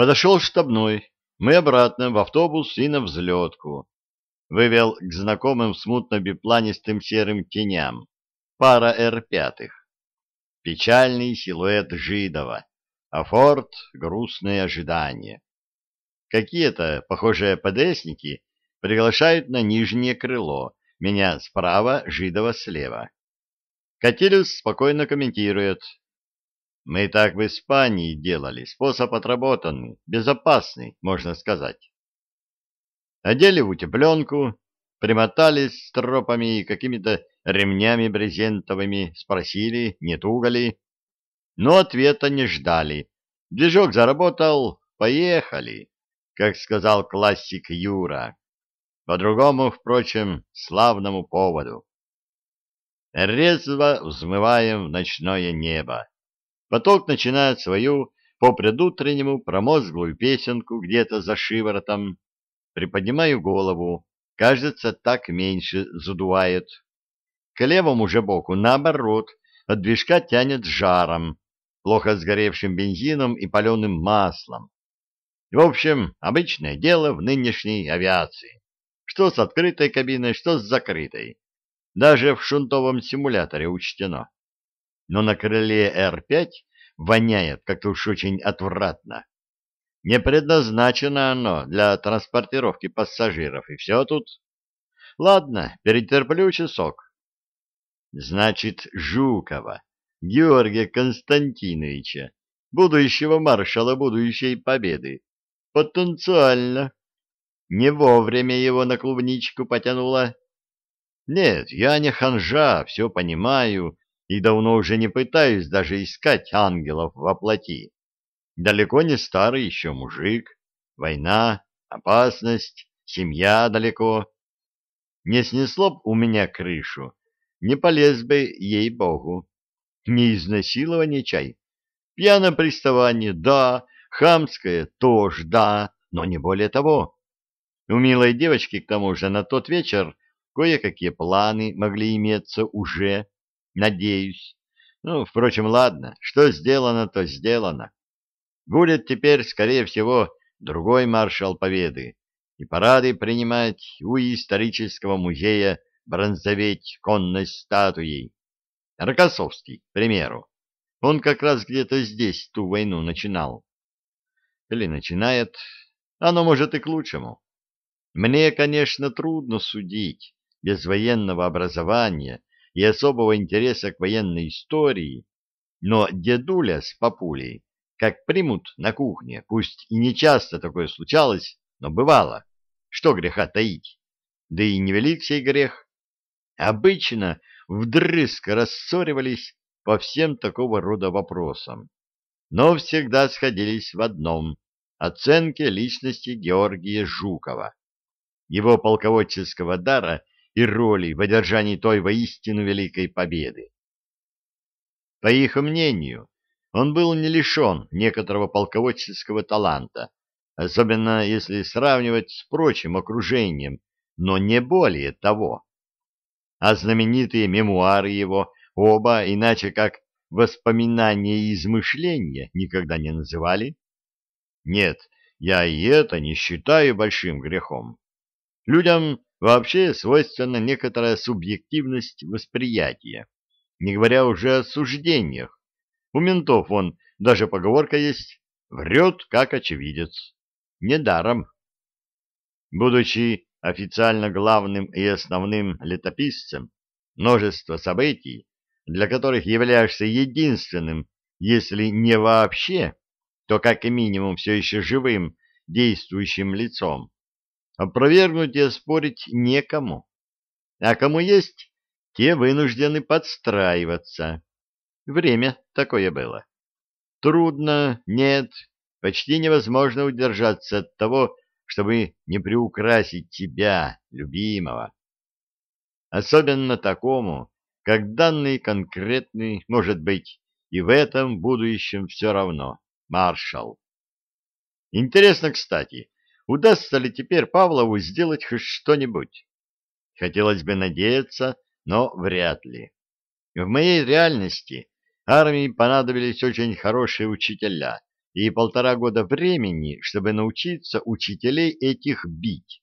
Подошел штабной, мы обратно в автобус и на взлетку. Вывел к знакомым смутно-бипланистым серым теням. Пара Р-пятых. Печальный силуэт Жидова, а форт — грустное ожидание. Какие-то, похожие ПДСники, приглашают на нижнее крыло, меня справа, Жидова слева. Катилюс спокойно комментирует. Мы так в Испании делали, способ отработанный, безопасный, можно сказать. Одели в утепленку, примотались стропами и какими-то ремнями брезентовыми, спросили, не тугали. Но ответа не ждали. Движок заработал, поехали, как сказал классик Юра. По другому, впрочем, славному поводу. Резво взмываем в ночное небо. Поток начинает свою по предутреннему промозглую песенку где-то за шиворотом. Приподнимаю голову. Кажется, так меньше задувает. К левому же боку, наоборот, от движка тянет жаром, плохо сгоревшим бензином и паленым маслом. В общем, обычное дело в нынешней авиации. Что с открытой кабиной, что с закрытой. Даже в шунтовом симуляторе учтено но на крыле Р-5 воняет как-то уж очень отвратно. Не предназначено оно для транспортировки пассажиров, и все тут. Ладно, перетерплю часок. Значит, Жукова, Георгия Константиновича, будущего маршала будущей победы. Потенциально. Не вовремя его на клубничку потянула. Нет, я не ханжа, все понимаю и давно уже не пытаюсь даже искать ангелов во плоти. Далеко не старый еще мужик, война, опасность, семья далеко. Не снесло б у меня крышу, не полез бы, ей-богу. Не изнасилование чай. Пьяное приставание, да, хамское тоже, да, но не более того. У милой девочки, к тому же, на тот вечер кое-какие планы могли иметься уже, Надеюсь. Ну, впрочем, ладно. Что сделано, то сделано. Будет теперь, скорее всего, другой маршал Победы. И парады принимать у исторического музея бронзоветь конной статуей. Рокоссовский, к примеру. Он как раз где-то здесь ту войну начинал. Или начинает. Оно может и к лучшему. Мне, конечно, трудно судить без военного образования и особого интереса к военной истории, но дедуля с папулей как примут на кухне, пусть и не часто такое случалось, но бывало, что греха таить, да и невелик сей грех. Обычно вдрызг рассоривались по всем такого рода вопросам, но всегда сходились в одном — оценке личности Георгия Жукова, его полководческого дара и роли в одержании той воистину великой победы. По их мнению, он был не лишен некоторого полководческого таланта, особенно если сравнивать с прочим окружением, но не более того. А знаменитые мемуары его оба, иначе как воспоминания и измышления, никогда не называли. Нет, я и это не считаю большим грехом. Людям Вообще свойственна некоторая субъективность восприятия, не говоря уже о суждениях. У ментов он даже поговорка есть «врет, как очевидец». Недаром. Будучи официально главным и основным летописцем, множество событий, для которых являешься единственным, если не вообще, то как минимум все еще живым действующим лицом, Опровергнуть и оспорить некому. А кому есть, те вынуждены подстраиваться. Время такое было. Трудно, нет, почти невозможно удержаться от того, чтобы не приукрасить тебя, любимого. Особенно такому, как данный конкретный, может быть, и в этом будущем все равно, маршал. Интересно, кстати, Удастся ли теперь Павлову сделать хоть что-нибудь? Хотелось бы надеяться, но вряд ли. В моей реальности армии понадобились очень хорошие учителя, и полтора года времени, чтобы научиться учителей этих бить.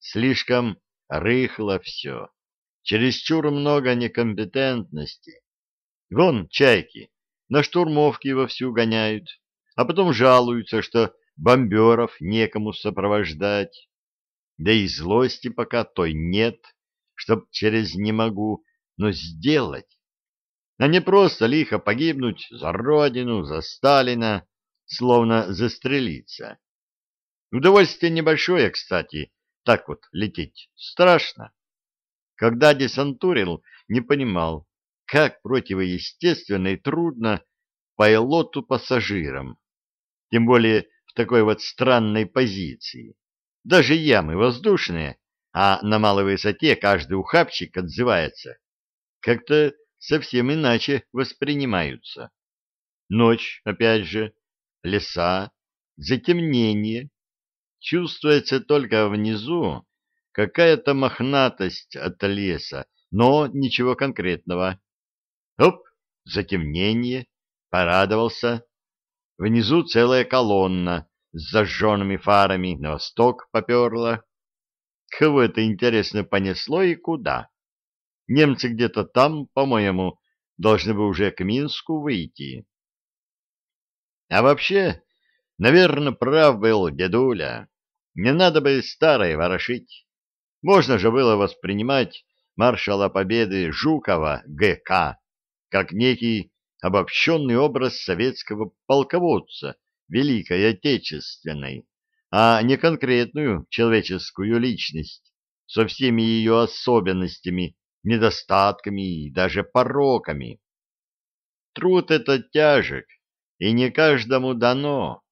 Слишком рыхло все, чересчур много некомпетентности. Вон чайки на штурмовки вовсю гоняют, а потом жалуются, что бомберов некому сопровождать. Да и злости пока той нет, чтоб через «не могу», но сделать. А не просто лихо погибнуть за родину, за Сталина, словно застрелиться. Удовольствие небольшое, кстати, так вот лететь страшно. Когда десантурил, не понимал, как противоестественно и трудно пилоту-пассажирам, тем более такой вот странной позиции. Даже ямы воздушные, а на малой высоте каждый ухабчик отзывается. Как-то совсем иначе воспринимаются. Ночь, опять же, леса, затемнение. Чувствуется только внизу какая-то мохнатость от леса, но ничего конкретного. Оп, затемнение, порадовался. Внизу целая колонна с зажженными фарами на восток поперла. Кого это, интересно, понесло и куда? Немцы где-то там, по-моему, должны бы уже к Минску выйти. А вообще, наверное, прав был дедуля. Не надо бы старое ворошить. Можно же было воспринимать маршала Победы Жукова ГК как некий обобщенный образ советского полководца Великой Отечественной, а не конкретную человеческую личность со всеми ее особенностями, недостатками и даже пороками. Труд этот тяжек, и не каждому дано.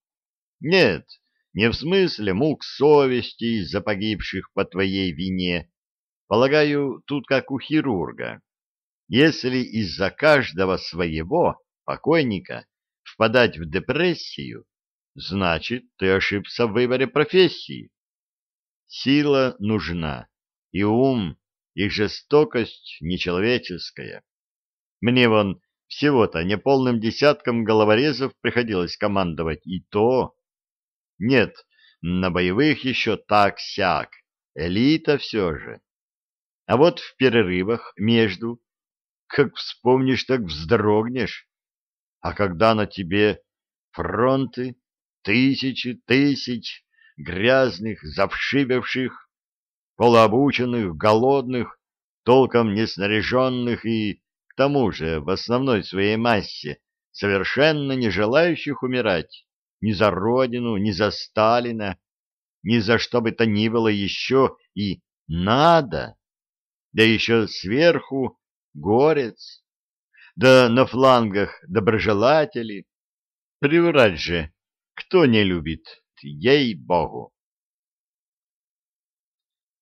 Нет, не в смысле мук совести из-за погибших по твоей вине. Полагаю, тут как у хирурга. Если из-за каждого своего покойника впадать в депрессию, значит, ты ошибся в выборе профессии. Сила нужна, и ум, и жестокость нечеловеческая. Мне вон всего-то неполным десятком головорезов приходилось командовать, и то... Нет, на боевых еще так-сяк, элита все же. А вот в перерывах между, как вспомнишь, так вздрогнешь. А когда на тебе фронты, тысячи тысяч грязных, завшибевших, полуобученных, голодных, толком не снаряженных и, к тому же, в основной своей массе, совершенно не желающих умирать ни за родину, ни за Сталина, ни за что бы то ни было еще и надо, да еще сверху горец, да на флангах доброжелатели. Приврать же, кто не любит, ей-богу.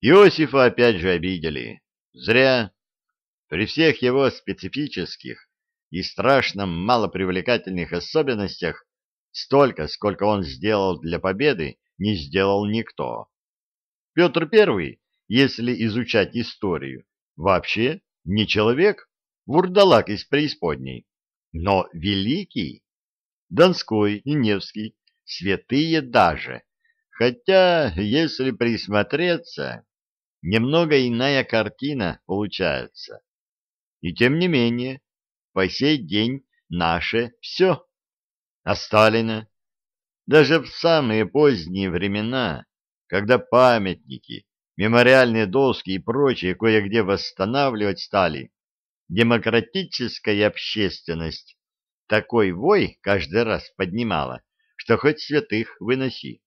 Иосифа опять же обидели. Зря. При всех его специфических и страшно малопривлекательных особенностях столько, сколько он сделал для победы, не сделал никто. Петр I, если изучать историю, вообще не человек, вурдалак из преисподней, но великий. Донской и Невский, святые даже, хотя, если присмотреться, немного иная картина получается. И тем не менее, по сей день наше все. А Сталина? Даже в самые поздние времена, когда памятники, мемориальные доски и прочее кое-где восстанавливать стали, демократическая общественность такой вой каждый раз поднимала, что хоть святых выноси.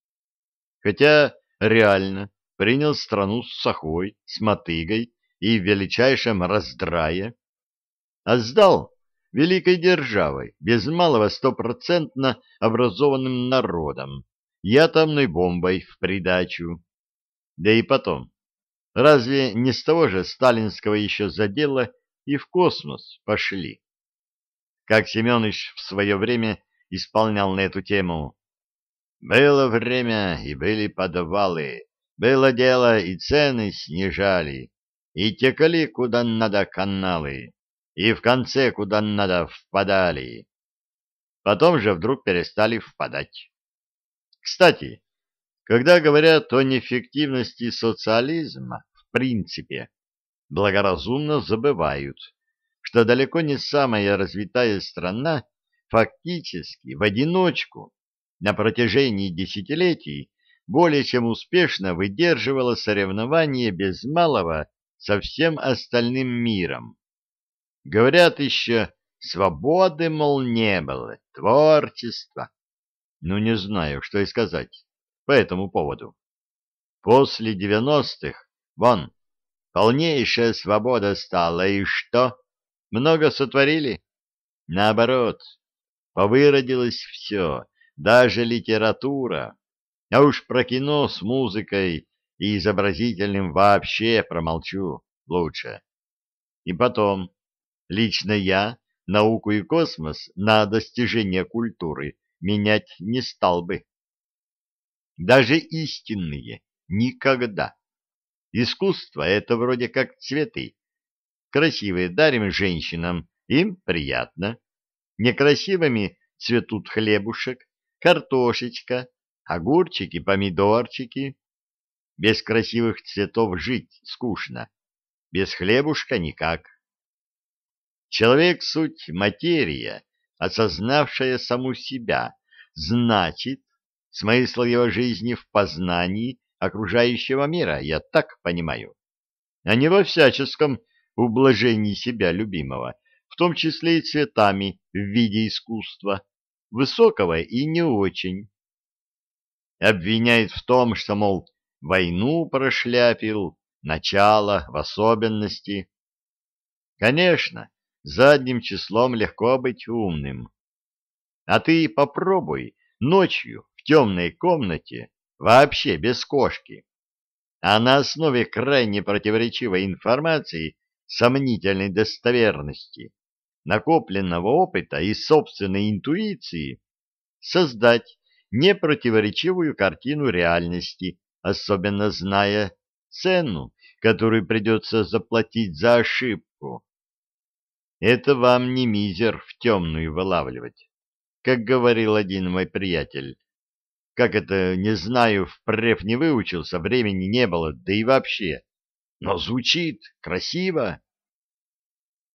Хотя реально принял страну с сахой, с мотыгой и в величайшем раздрае, а сдал великой державой, без малого стопроцентно образованным народом и бомбой в придачу. Да и потом, разве не с того же сталинского еще задела и в космос пошли? Как Семенович в свое время исполнял на эту тему. Было время, и были подвалы, было дело, и цены снижали, и текли куда надо каналы, и в конце куда надо впадали. потом же вдруг перестали впадать. Кстати, когда говорят о неэффективности социализма, в принципе, благоразумно забывают, что далеко не самая развитая страна фактически в одиночку на протяжении десятилетий более чем успешно выдерживала соревнования без малого со всем остальным миром. Говорят еще, свободы, мол, не было, творчества. Ну, не знаю, что и сказать по этому поводу. После девяностых, вон, полнейшая свобода стала, и что? Много сотворили? Наоборот, повыродилось все, даже литература. А уж про кино с музыкой и изобразительным вообще промолчу лучше. И потом, лично я науку и космос на достижение культуры менять не стал бы. Даже истинные никогда. Искусство — это вроде как цветы. Красивые дарим женщинам, им приятно. Некрасивыми цветут хлебушек, картошечка, огурчики, помидорчики. Без красивых цветов жить скучно, без хлебушка никак. Человек — суть материя, осознавшая саму себя, значит, смысл его жизни в познании окружающего мира, я так понимаю, а не во всяческом ублажении себя любимого, в том числе и цветами в виде искусства, высокого и не очень. Обвиняет в том, что, мол, войну прошляпил, начало в особенности. Конечно, задним числом легко быть умным. А ты попробуй ночью в темной комнате, вообще без кошки, а на основе крайне противоречивой информации сомнительной достоверности, накопленного опыта и собственной интуиции, создать непротиворечивую картину реальности, особенно зная цену, которую придется заплатить за ошибку. Это вам не мизер в темную вылавливать, как говорил один мой приятель. Как это, не знаю, в преф не выучился, времени не было, да и вообще. Но звучит красиво.